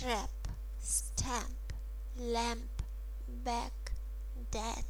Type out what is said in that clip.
trap, stamp, lamp, back, death.